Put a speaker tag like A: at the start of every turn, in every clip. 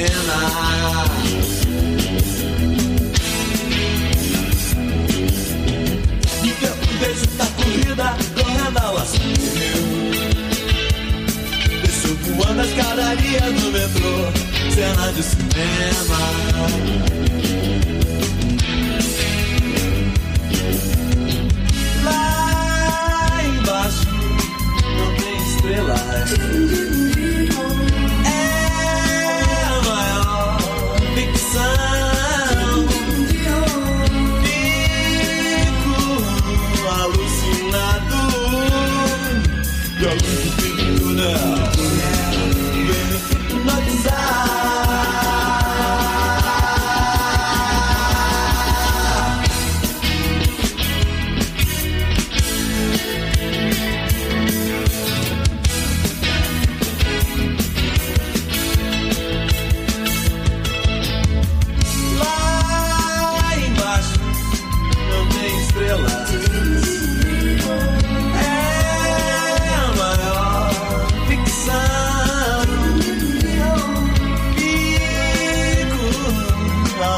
A: saio de cena. E deu um beijo da corrida, correndo ao assunto. Desceu voando a escadaria do metrô, cena de cinema.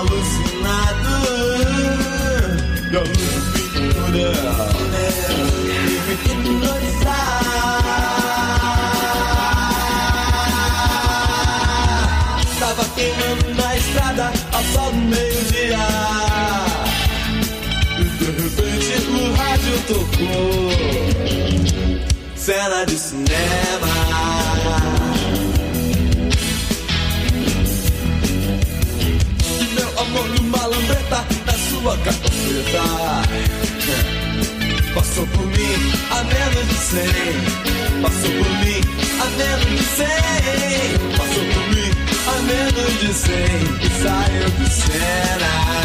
A: Alucinado. E a luz do fim do túnel me hipnotizar. Tava queimando na estrada ao sol do meio-dia. E de repente o rádio tocou. Cena de cinema. Malambreta na sua capa preta. Passou por mim a menos de cem. Passou por mim a menos de cem. Passou por mim a menos de cem. E saiu de cena.